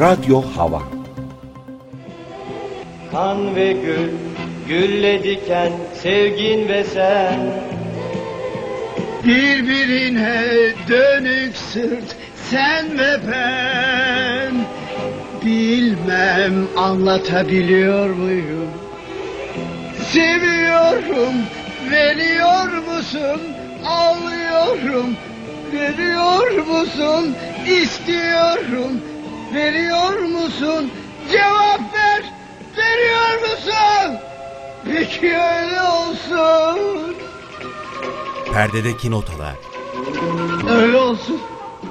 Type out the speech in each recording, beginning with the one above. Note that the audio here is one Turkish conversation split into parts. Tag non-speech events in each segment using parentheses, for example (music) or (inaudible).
Radyo Hava. Kan ve gül, gülle diken, sevgin ve sen. Birbirine dönük sırt sen ve ben. Bilmem anlatabiliyor muyum? Seviyorum veriyor musun? Ağlıyorum veriyor musun? İstiyorum veriyor musun Cevap ver veriyor musun Peki öyle olsun Perdedeki notalar. Öyle olsun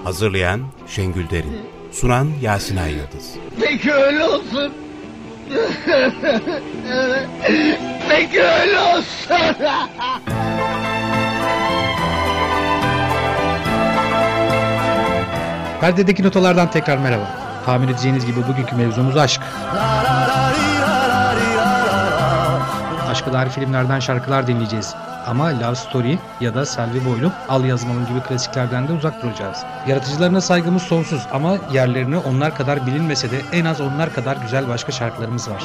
Hazırlayan Şengül Derin. Sunan Yasin Ay Yıldız. Peki öyle olsun. (laughs) Peki öyle olsun. Perdedeki notalardan tekrar merhaba. Tahmin edeceğiniz gibi bugünkü mevzumuz aşk. Aşka dair filmlerden şarkılar dinleyeceğiz. Ama Love Story ya da Selvi Boylum, Al Yazmalım gibi klasiklerden de uzak duracağız. Yaratıcılarına saygımız sonsuz ama yerlerini onlar kadar bilinmese de en az onlar kadar güzel başka şarkılarımız var.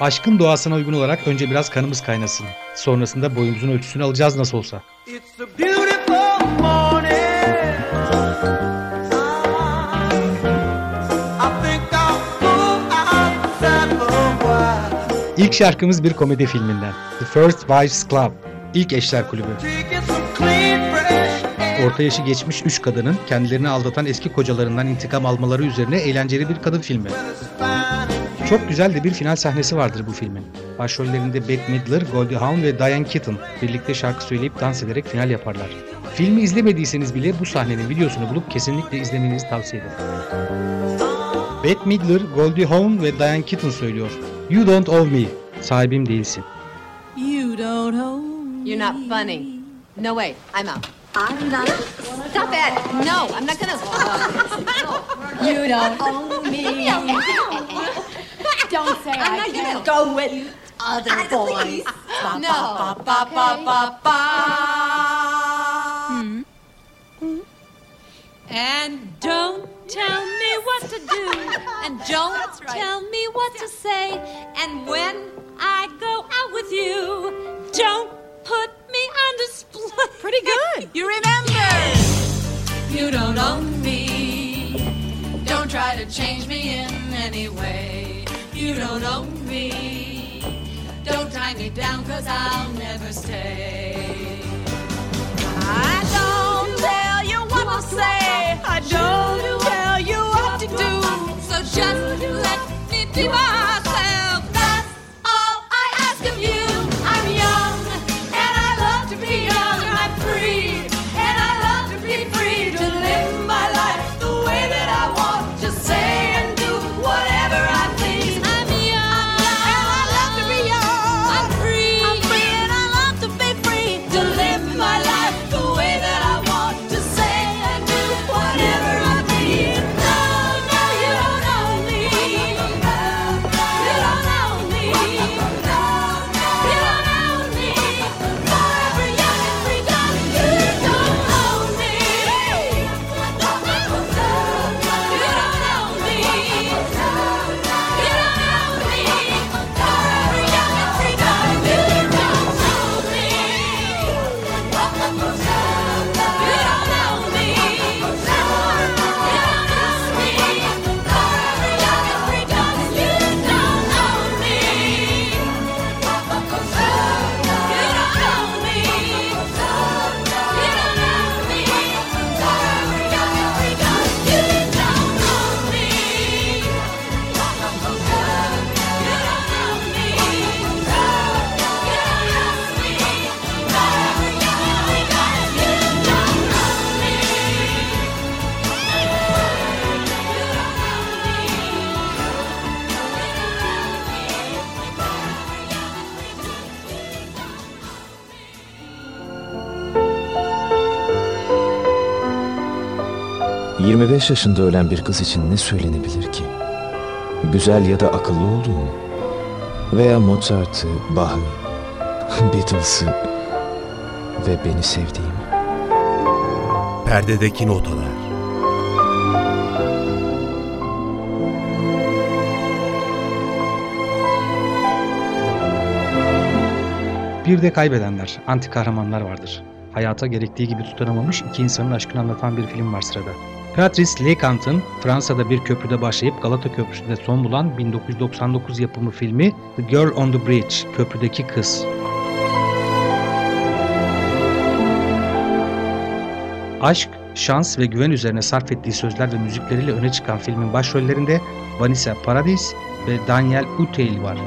Aşkın doğasına uygun olarak önce biraz kanımız kaynasın. Sonrasında boyumuzun ölçüsünü alacağız nasıl olsa. İlk şarkımız bir komedi filminden. The First Wives Club. İlk Eşler Kulübü. Orta yaşı geçmiş 3 kadının kendilerini aldatan eski kocalarından intikam almaları üzerine eğlenceli bir kadın filmi. Çok güzel de bir final sahnesi vardır bu filmin. Başrollerinde Bette Midler, Goldie Hawn ve Diane Keaton birlikte şarkı söyleyip dans ederek final yaparlar. Filmi izlemediyseniz bile bu sahnenin videosunu bulup kesinlikle izlemenizi tavsiye ederim. Bette Midler, Goldie Hawn ve Diane Keaton söylüyor. You don't owe me. Sahibim değilsin. You don't own You're not funny. No way, I'm out. I'm not. Stop it! No, I'm not gonna. You don't own me. (laughs) don't (laughs) say I'm I not can't gonna. go with other boys. Ba, No. ba, ba, ba, ba, ba. Hmm. And don't tell me what to do, (laughs) and don't tell me what to say. And when I go out with you, don't put me on display. (laughs) Pretty good. You remember? You don't own me. Don't try to change me in any way. You don't own me. Don't tie me down, cause I'll never stay. I don't tell you what to say. I don't tell you what to do. So just let me be myself. 25 yaşında ölen bir kız için ne söylenebilir ki? Güzel ya da akıllı olduğunu veya Mozart'ı, Bach'ı, (laughs) Beatles'ı ve beni sevdiğimi. Perdedeki notalar. Bir de kaybedenler, anti kahramanlar vardır. Hayata gerektiği gibi tutunamamış iki insanın aşkını anlatan bir film var sırada. Patrice Lecant'ın Fransa'da bir köprüde başlayıp Galata Köprüsü'nde son bulan 1999 yapımı filmi The Girl on the Bridge, Köprüdeki Kız. Aşk, şans ve güven üzerine sarf ettiği sözler ve müzikleriyle öne çıkan filmin başrollerinde Vanessa Paradis ve Daniel Auteuil var.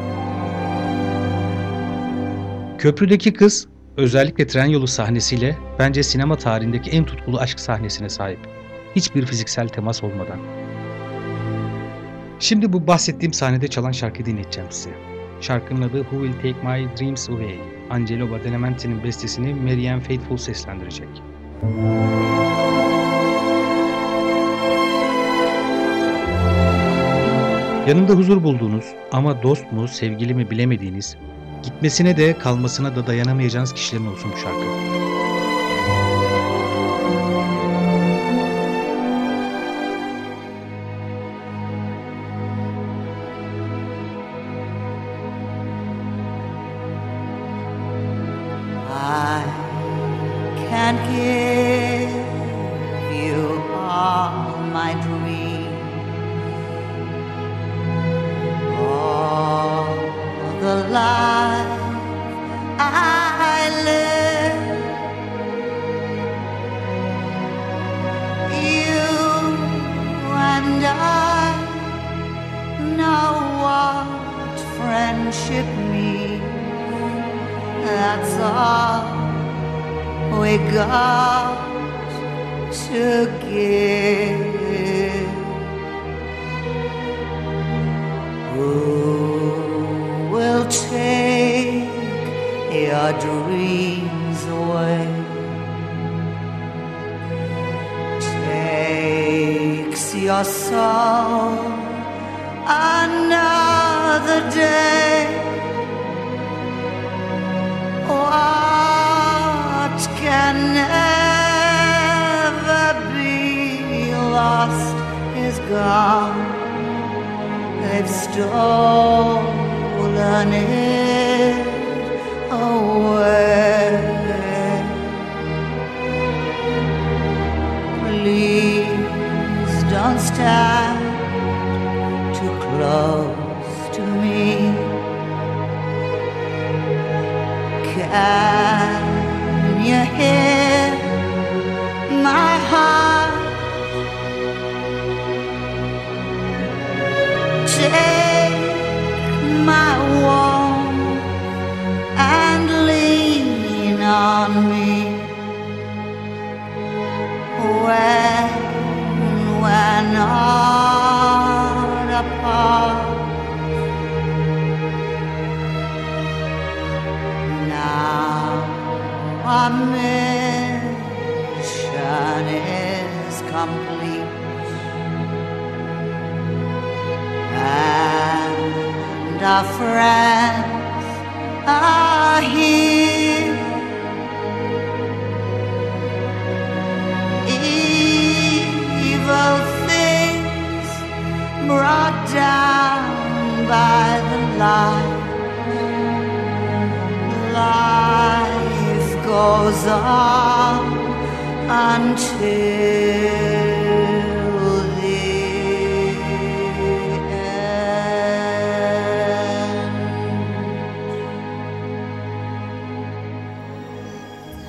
Köprüdeki Kız, özellikle tren yolu sahnesiyle bence sinema tarihindeki en tutkulu aşk sahnesine sahip. Hiçbir fiziksel temas olmadan. Şimdi bu bahsettiğim sahnede çalan şarkıyı dinleteceğim size. Şarkının adı Who Will Take My Dreams Away. Angelo Badalamenti'nin bestesini Marianne Faithfull seslendirecek. Yanında huzur bulduğunuz ama dost mu, sevgili mi bilemediğiniz, gitmesine de kalmasına da dayanamayacağınız kişilerin olsun bu şarkı. Your soul another day. Oh, what can never be lost is gone. They've stolen it away. nada.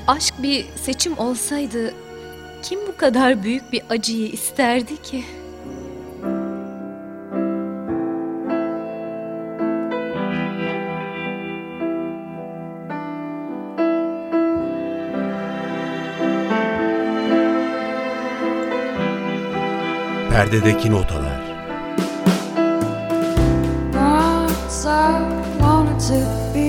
Aşk bir seçim olsaydı kim bu kadar büyük bir acıyı isterdi ki? Perdedeki notalar. Once I wanted to be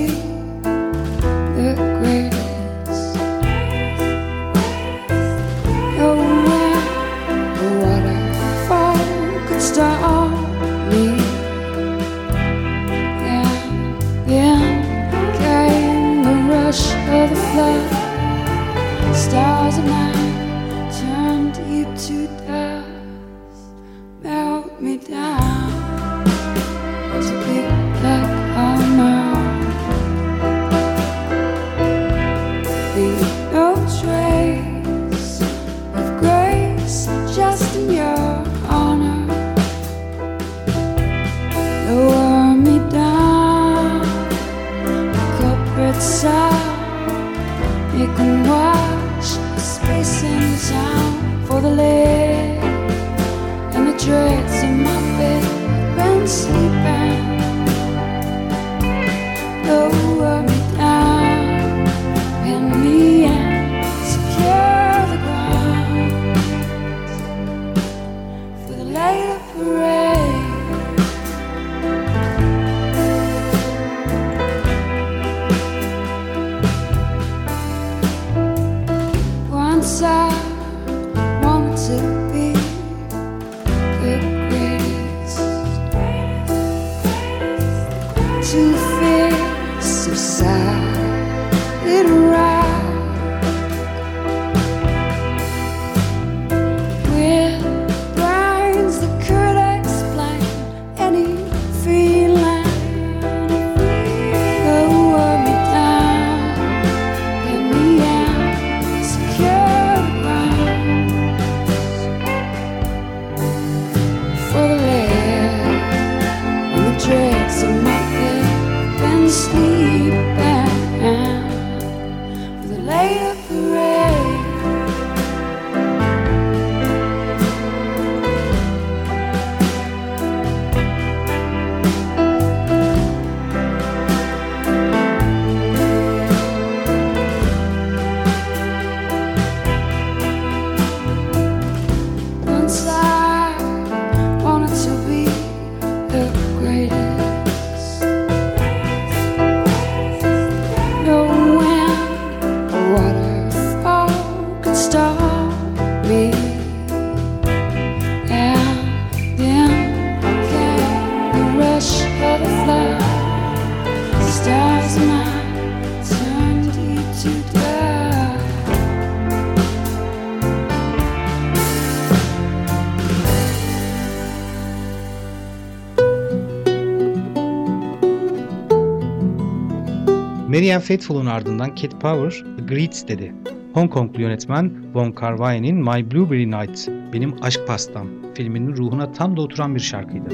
Marianne Faithfull'un ardından Cat Power Agreed dedi. Hong Konglu yönetmen Wong Kar Wai'nin My Blueberry Night, Benim Aşk Pastam filminin ruhuna tam da oturan bir şarkıydı.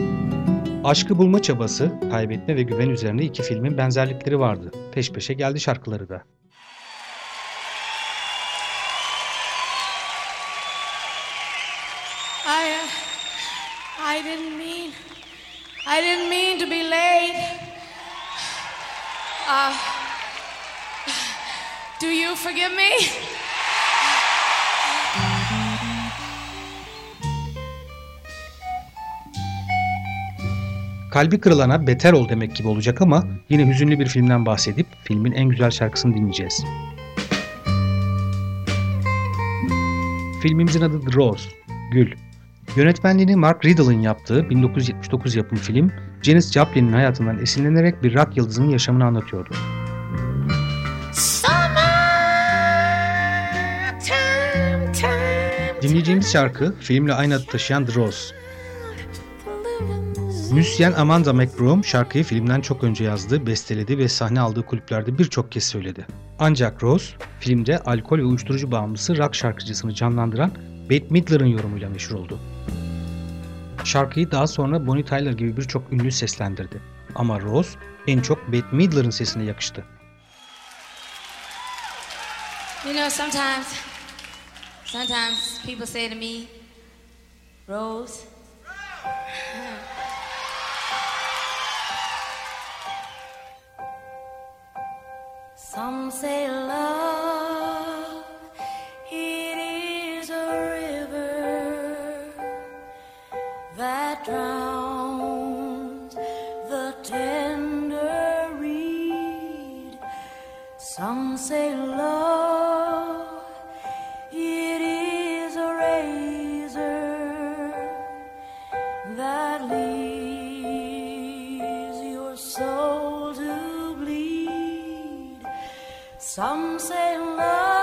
Aşkı bulma çabası, kaybetme ve güven üzerine iki filmin benzerlikleri vardı. Peş peşe geldi şarkıları da. I, I didn't mean, I didn't mean to be late. Uh, do you forgive me? Kalbi kırılana beter ol demek gibi olacak ama yine hüzünlü bir filmden bahsedip filmin en güzel şarkısını dinleyeceğiz. Filmimizin adı The Rose, Gül. Yönetmenliğini Mark Riddle'ın yaptığı 1979 yapım film, Janis Joplin'in hayatından esinlenerek bir rock yıldızının yaşamını anlatıyordu. Dinleyeceğimiz şarkı filmle aynı adı taşıyan The Rose. Müzisyen Amanda McBroom şarkıyı filmden çok önce yazdı, besteledi ve sahne aldığı kulüplerde birçok kez söyledi. Ancak Rose, filmde alkol ve uyuşturucu bağımlısı rock şarkıcısını canlandıran Bette Midler'ın yorumuyla meşhur oldu. Şarkıyı daha sonra Bonnie Tyler gibi birçok ünlü seslendirdi. Ama Rose en çok Bette Midler'ın sesine yakıştı. You know, sometimes, sometimes people say to me, Rose, (laughs) Some say love, it is a river that drowns the tender reed. Some say love, Some say love,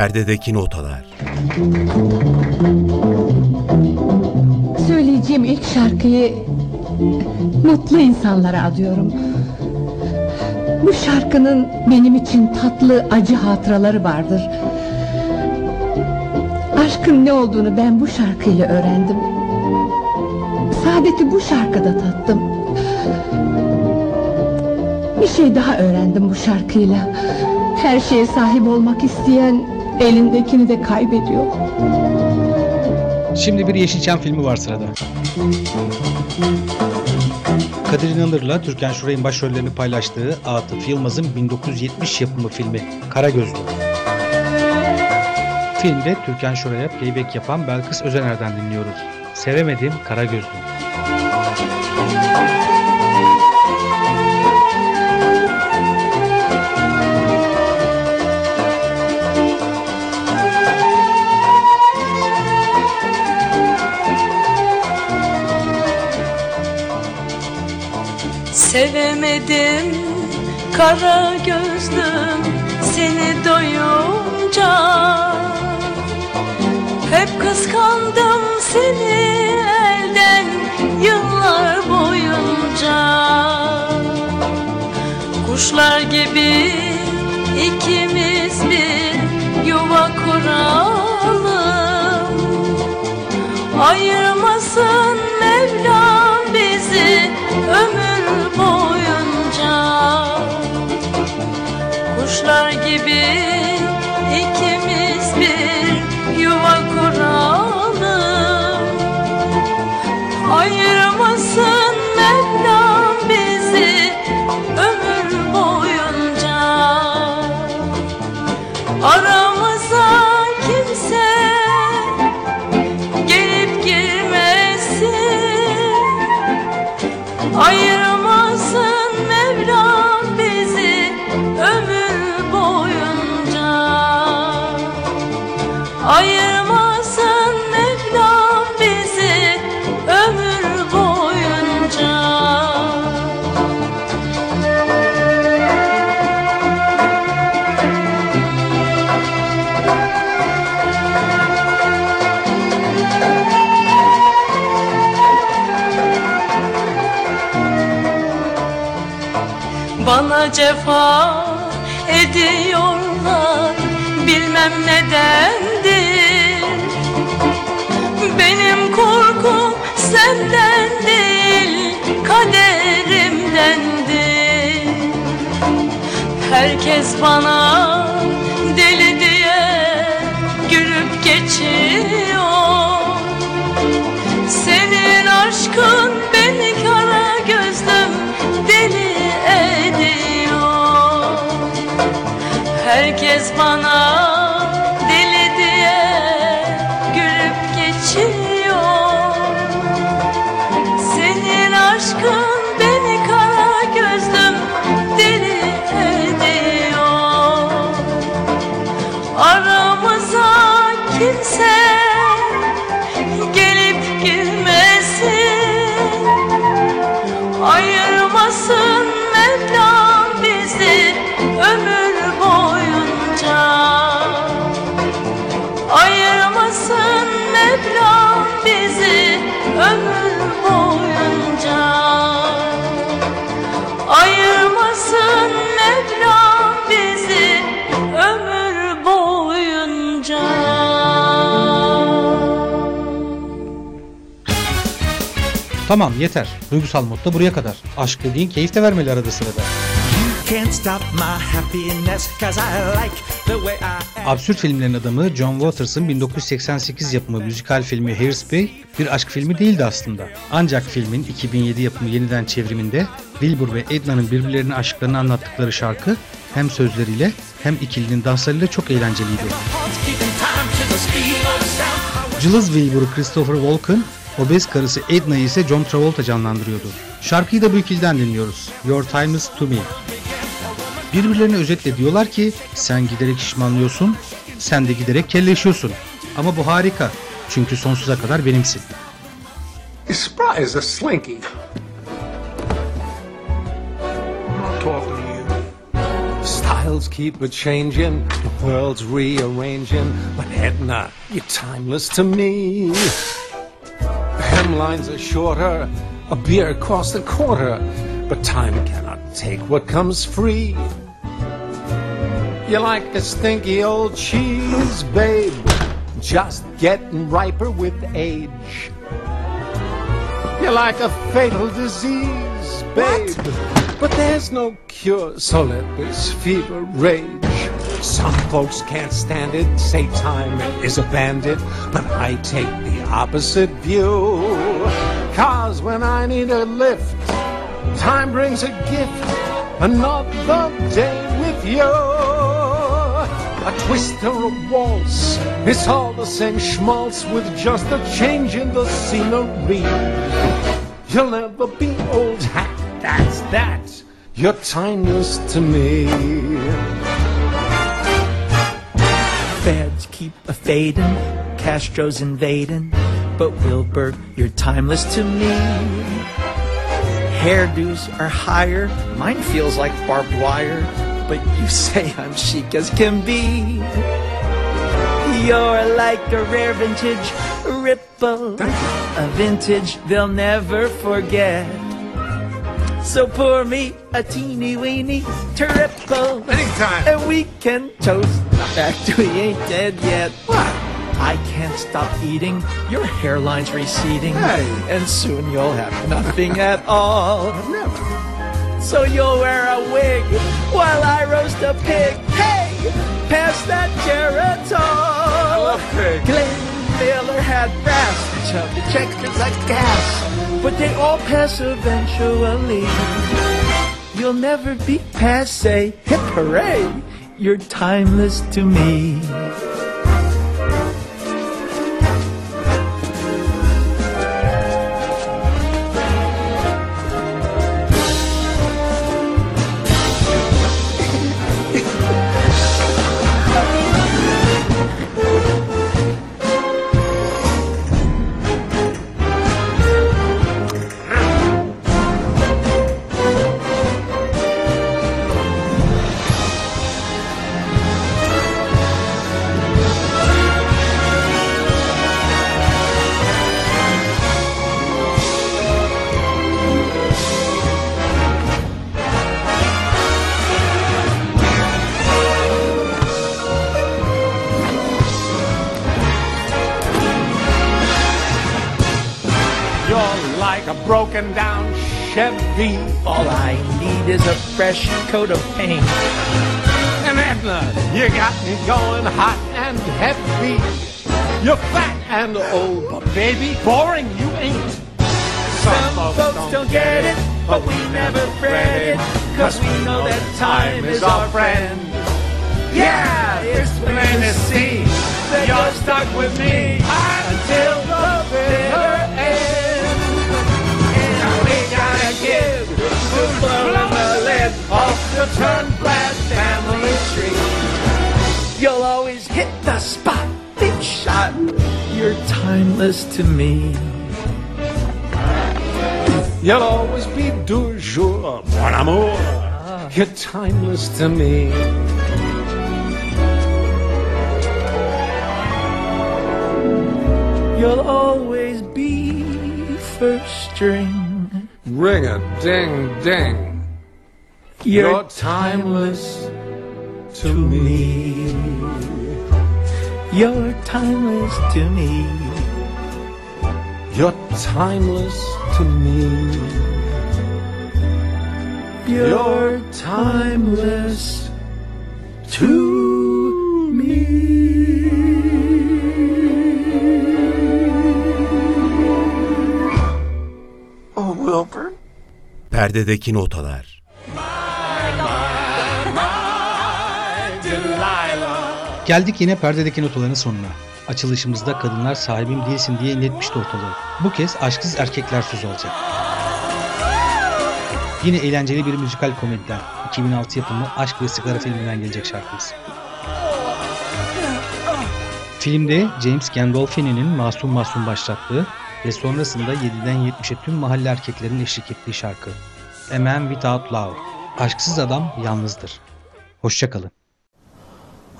Perdedeki notalar. Söyleyeceğim ilk şarkıyı mutlu insanlara adıyorum. Bu şarkının benim için tatlı acı hatıraları vardır. Aşkın ne olduğunu ben bu şarkıyla öğrendim. Saadeti bu şarkıda tattım. Bir şey daha öğrendim bu şarkıyla. Her şeye sahip olmak isteyen elindekini de kaybediyor. Şimdi bir Yeşilçam filmi var sırada. Kadir İnanır'la Türkan Şoray'ın başrollerini paylaştığı Atıf Yılmaz'ın 1970 yapımı filmi Karagözlü. Filmde Türkan Şoray'a playback yapan Belkıs Özener'den dinliyoruz. Sevemedim Karagözlü. Kara gözlüm seni doyunca. Hep kıskandım seni elden yıllar boyunca. Kuşlar gibi ikimiz bir yuva kuralım. Ayırmasın Kuşlar gibi senden değil kaderimdendir. Herkes bana bizi ömür boyunca Ayırmasın Mevlam bizi ömür boyunca Tamam yeter. Duygusal modda buraya kadar. Aşk dediğin keyif de vermeli arada sırada. Can't. Absürt filmlerin adamı John Waters'ın 1988 yapımı müzikal filmi Hairspray bir aşk filmi değildi aslında. Ancak filmin 2007 yapımı yeniden çevriminde Wilbur ve Edna'nın birbirlerine aşklarını anlattıkları şarkı hem sözleriyle hem ikilinin danslarıyla çok eğlenceliydi. Cılız Wilbur'u Christopher Walken, obez karısı Edna'yı ise John Travolta canlandırıyordu. Şarkıyı da bu ikiliden dinliyoruz. Your Time Is To Me. Birbirlerine özetle diyorlar ki sen giderek şişmanlıyorsun, sen de giderek kelleşiyorsun. Ama bu harika çünkü sonsuza kadar benimsin. Spry is a slinky. I'm not talking to you. Style battles keep a changing, the world's rearranging. But Edna, you're timeless to me. Hemlines are shorter, a beer costs a quarter, but time cannot take what comes free. You're like a stinky old cheese, babe, just getting riper with age. You're like a fatal disease, babe. But there's no cure, so let this fever rage. Some folks can't stand it, say time is a bandit, but I take the opposite view. Cause when I need a lift, time brings a gift, another day with you. A twist or a waltz, it's all the same schmaltz with just a change in the scenery. You'll never be old hat, that's that. You're timeless to me. Feds keep a fading, Castro's invading, but Wilbur, you're timeless to me. Hairdos are higher, mine feels like barbed wire, but you (laughs) say I'm chic as can be. You're like a rare vintage ripple, a vintage they'll never forget. So pour me a teeny weeny triple. Anytime. And we can toast the fact we ain't dead yet. I can't stop eating, your hairline's receding. And soon you'll have nothing at (laughs) all. So you'll wear a wig while I roast a pig. Hey, pass that geritol. I love pig. Glenn Miller had brass, chubby checkers like gas, but they all pass eventually. You'll never be passe. Hip hooray! You're timeless to me. All I need is a fresh coat of paint. And Edna, uh, you got me going hot and heavy. You're fat and old, but baby, boring you ain't. Some folks don't get it, but we never fret it, cause we know that time is our friend. Yeah, it's plain to see that you're stuck with me until the bitter blowing the off the Turnblad family tree. You'll always hit the spot, big shot. You're timeless to me. You'll always be du jour, mon amour. Ah. You're timeless to me. You'll always be first string. Ring a ding ding. You're You're timeless to me. You're timeless to me. You're timeless to me. You're timeless to Oh, Wilbur. Perdedeki notalar. Geldik yine perdedeki notaların sonuna. Açılışımızda kadınlar sahibim değilsin diye inletmişti ortalığı. Bu kez aşksız erkekler söz alacak. Yine eğlenceli bir müzikal komediden 2006 yapımı Aşk ve Sigara filminden gelecek şarkımız. Filmde James Gandolfini'nin masum masum başlattığı ve sonrasında 7'den 70'e tüm mahalle erkeklerin eşlik ettiği şarkı. A Man Without Love. Aşksız adam yalnızdır. Hoşçakalın.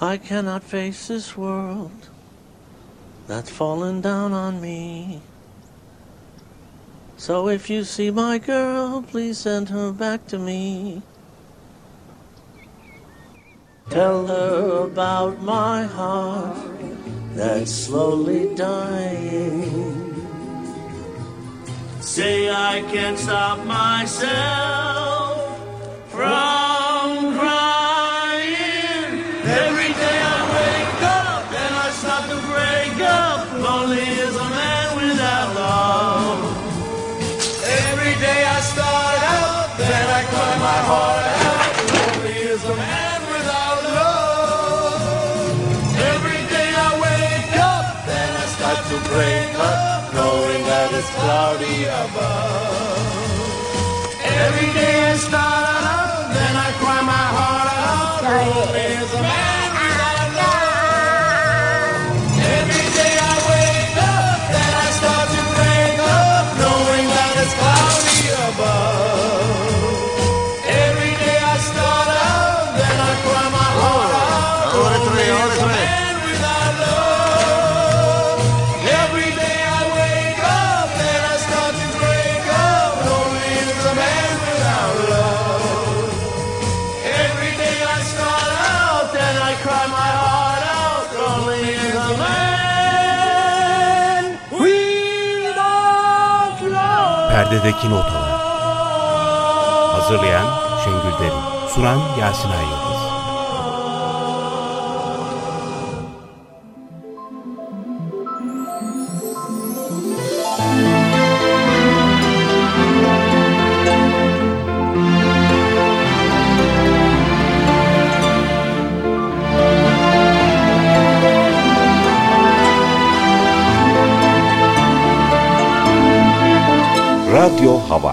I cannot face this world that's fallen down on me. So if you see my girl, please send her back to me. Tell her about my heart that's slowly dying. Say I can't stop myself from it's cloudy above. Every day I start out, then I cry my heart out. Lonely is a man Perdedeki notalar. Hazırlayan Şengül Derin. Sunan Yasin Ay Radyo Hava